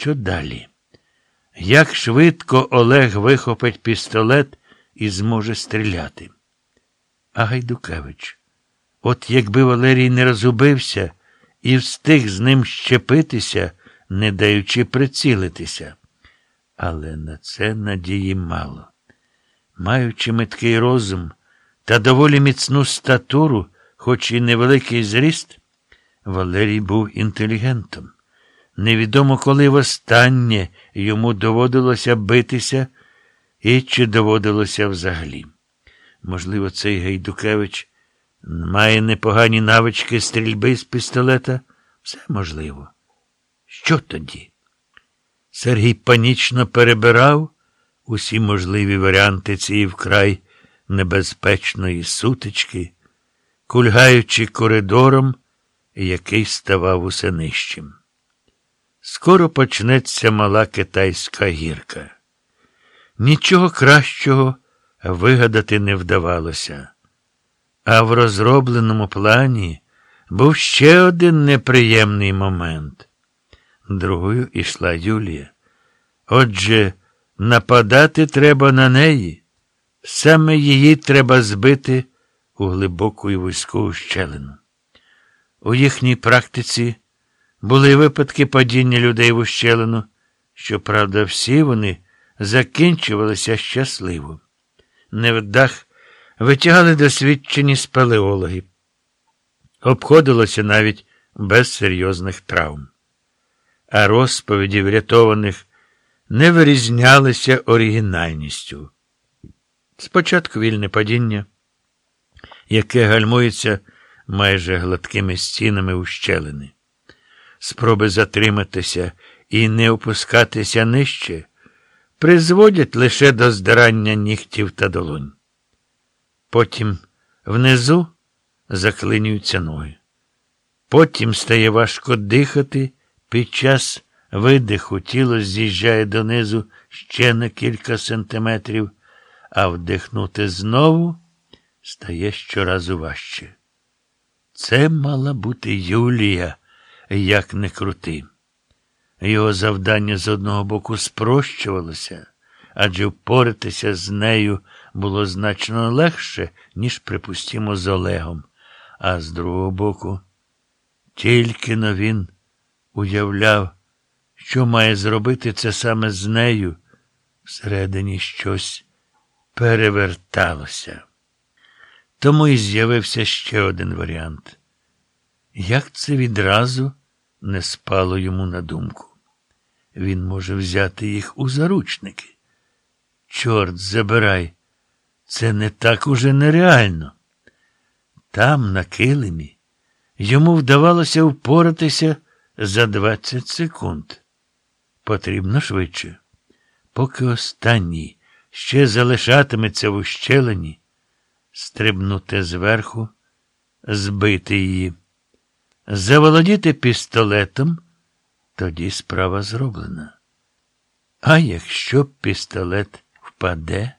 Що далі? Як швидко Олег вихопить пістолет і зможе стріляти? А Гайдукевич, от якби Валерій не розгубився і встиг з ним щепитися, не даючи прицілитися. Але на це надії мало. Маючи меткий розум та доволі міцну статуру, хоч і невеликий зріст, Валерій був інтелігентом. Невідомо, коли востаннє йому доводилося битися і чи доводилося взагалі. Можливо, цей Гайдукевич має непогані навички стрільби з пістолета? Все можливо. Що тоді? Сергій панічно перебирав усі можливі варіанти цієї вкрай небезпечної сутички, кульгаючи коридором, який ставав усе нижчим. Скоро почнеться мала китайська гірка. Нічого кращого вигадати не вдавалося. А в розробленому плані був ще один неприємний момент. Другою ішла Юлія. Отже, нападати треба на неї. Саме її треба збити у глибоку і вузьку щелину. У їхній практиці були випадки падіння людей в ущелину, щоправда, всі вони закінчувалися щасливо. Невдах витягали досвідчені спелеологи. Обходилося навіть без серйозних травм. А розповіді врятованих не вирізнялися оригінальністю. Спочатку вільне падіння, яке гальмується майже гладкими стінами ущелини. Спроби затриматися і не опускатися нижче призводять лише до здирання нігтів та долонь. Потім внизу заклинюються ноги. Потім стає важко дихати, під час видиху тіло з'їжджає донизу ще на кілька сантиметрів, а вдихнути знову стає щоразу важче. Це мала бути Юлія, як не крути. Його завдання з одного боку спрощувалося, адже впоратися з нею було значно легше, ніж, припустімо, з Олегом. А з другого боку, тільки но він уявляв, що має зробити це саме з нею, всередині щось переверталося. Тому і з'явився ще один варіант. Як це відразу не спало йому на думку? Він може взяти їх у заручники. Чорт забирай, це не так уже нереально. Там, на килимі, йому вдавалося впоратися за 20 секунд. Потрібно швидше. Поки останній ще залишатиметься в ущелині, стрибнути зверху, збити її, заволодіти пістолетом, тоді справа зроблена. А якщо пістолет впаде,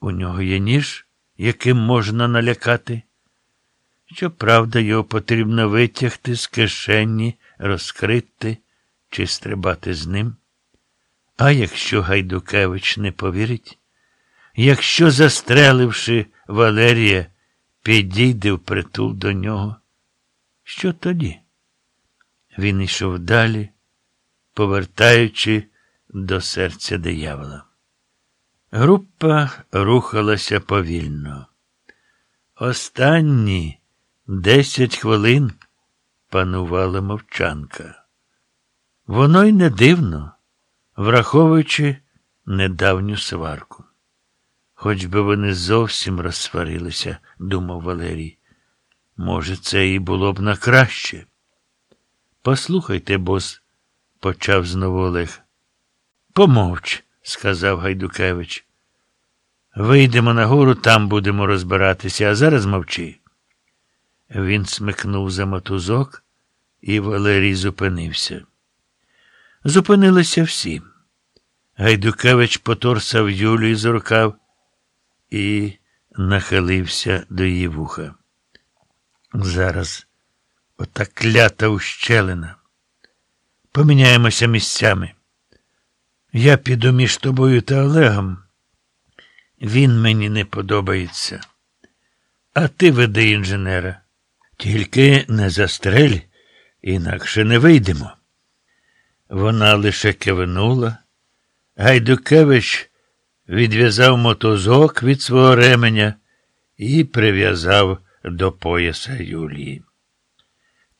у нього є ніж, яким можна налякати. Щоправда, його потрібно витягти з кишені, розкрити чи стрибати з ним. А якщо Гайдукевич не повірить, якщо, застреливши Валерія, підійде в притул до нього, що тоді? Він йшов далі, повертаючи до серця диявола. Група рухалася повільно. Останні десять хвилин панувала мовчанка. Воно й не дивно, враховуючи недавню сварку. Хоч би вони зовсім розсварилися, думав Валерій. Може, це і було б на краще. Послухайте, бос, почав знову Олег. Помовч, сказав Гайдукевич. Вийдемо нагору, там будемо розбиратися, а зараз мовчи. Він смикнув за мотузок, і Валерій зупинився. Зупинилися всі. Гайдукевич поторсав Юлію з рукав і нахилився до її вуха. Зараз ота клята ущелина. Поміняємося місцями. Я піду між тобою та Олегом. Він мені не подобається. А ти веди інженера. Тільки не застрель, інакше не вийдемо. Вона лише кивнула. Гайдукевич відв'язав мотузок від свого ременя і прив'язав до пояса Юлії.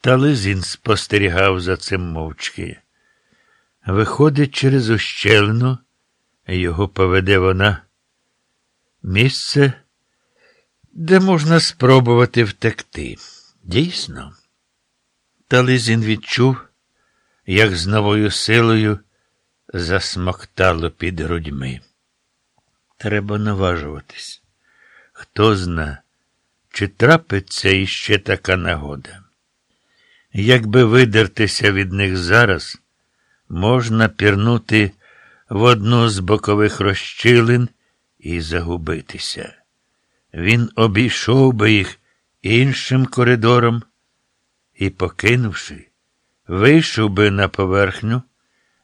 Тализін спостерігав за цим мовчки. Виходить через ущелину, його поведе вона. Місце, де можна спробувати втекти. Дійсно. Тализін відчув, як з новою силою засмоктало під грудьми. Треба наважуватись. Хто зна, чи трапиться іще така нагода. Якби видертися від них зараз, можна пірнути в одну з бокових розчилин і загубитися. Він обійшов би їх іншим коридором і, покинувши, вийшов би на поверхню,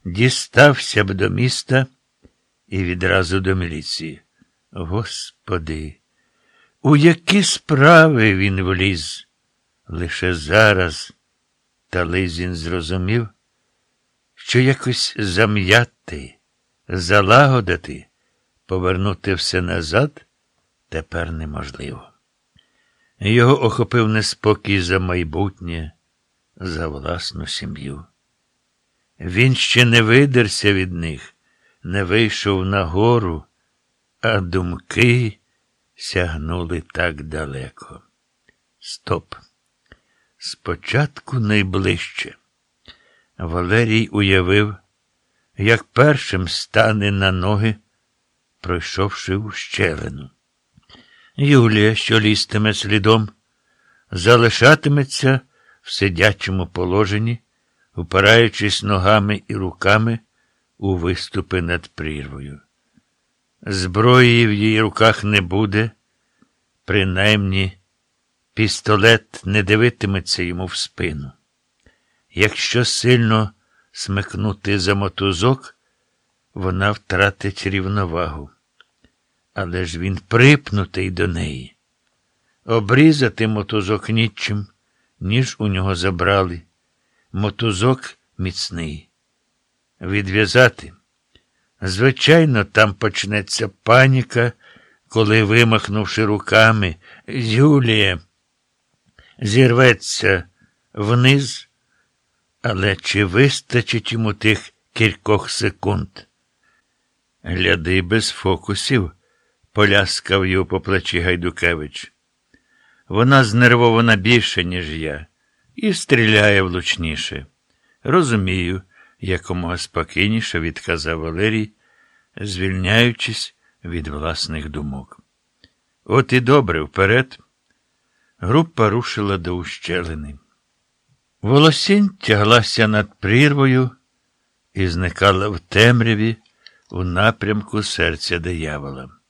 дістався б до міста і відразу до міліції. Господи, у які справи він вліз? Лише зараз Тализін зрозумів, що якось зам'яти, залагодити, повернути все назад тепер неможливо. Його охопив неспокій за майбутнє, за власну сім'ю. Він ще не видерся від них, не вийшов на гору, а думки сягнули так далеко. Стоп. Спочатку найближче. Валерій уявив, як першим стане на ноги, пройшовши в щелину. Юлія, що лістиме слідом, залишатиметься в сидячому положенні, упираючись ногами і руками у виступи над прірвою. Зброї в її руках не буде, принаймні пістолет не дивитиметься йому в спину. Якщо сильно смикнути за мотузок, вона втратить рівновагу. Але ж він припнутий до неї. Обрізати мотузок нічим, ніж у нього забрали. Мотузок міцний. Відв'язати. Звичайно, там почнеться паніка, коли, вимахнувши руками, Юлія зірветься вниз, але чи вистачить йому тих кількох секунд? Гляди без фокусів, поляскав його по плечі Гайдукевич. Вона знервована більше, ніж я, і стріляє влучніше. Розумію, якомога спокійніше відказав Валерій, звільняючись від власних думок. От і добре, вперед. Група рушила до ущелини. Волосінь тяглася над прірвою і зникала в темряві у напрямку серця диявола.